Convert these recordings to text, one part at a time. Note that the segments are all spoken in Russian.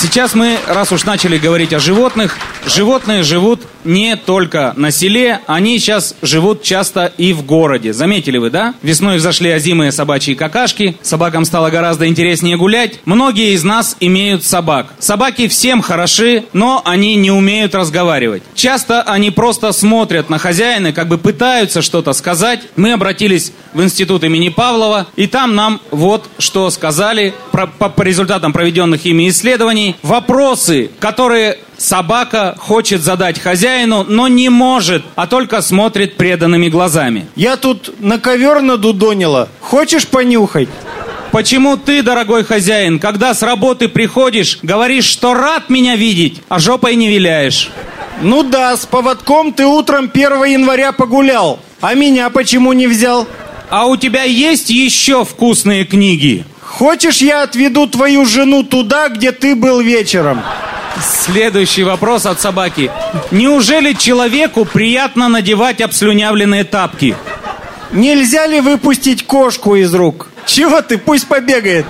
Сейчас мы, раз уж начали говорить о животных, животные живут не только на селе, они сейчас живут часто и в городе. Заметили вы, да? Весной взошли озимые собачьи какашки, собакам стало гораздо интереснее гулять. Многие из нас имеют собак. Собаки всем хороши, но они не умеют разговаривать. Часто они просто смотрят на хозяина, как бы пытаются что-то сказать. Мы обратились в институт имени Павлова, и там нам вот что сказали про, по, по результатам проведенных ими исследований. Вопросы, которые собака хочет задать хозяину, но не может, а только смотрит преданными глазами. Я тут на ковер надудонила. Хочешь понюхать? Почему ты, дорогой хозяин, когда с работы приходишь, говоришь, что рад меня видеть, а жопой не виляешь? Ну да, с поводком ты утром 1 января погулял. А меня почему не взял? А у тебя есть еще вкусные книги? Хочешь, я отведу твою жену туда, где ты был вечером? Следующий вопрос от собаки. Неужели человеку приятно надевать обслюнявленные тапки? Нельзя ли выпустить кошку из рук? Чего ты? Пусть побегает.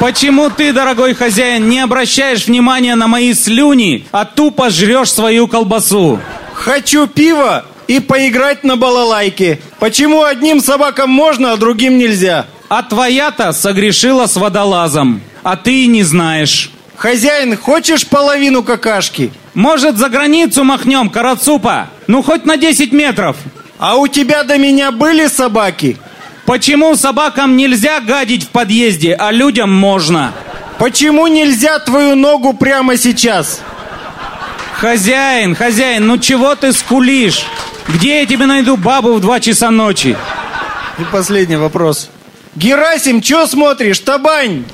Почему ты, дорогой хозяин, не обращаешь внимания на мои слюни, а тупо жрешь свою колбасу? Хочу пива и поиграть на балалайке. Почему одним собакам можно, а другим нельзя? А твоя-то согрешила с водолазом, а ты не знаешь. Хозяин, хочешь половину какашки? Может, за границу махнем, карацупа? Ну, хоть на 10 метров. А у тебя до меня были собаки? Почему собакам нельзя гадить в подъезде, а людям можно? Почему нельзя твою ногу прямо сейчас? Хозяин, хозяин, ну чего ты скулишь? Где я тебе найду бабу в два часа ночи? И последний вопрос. Герасим, чё смотришь, табань?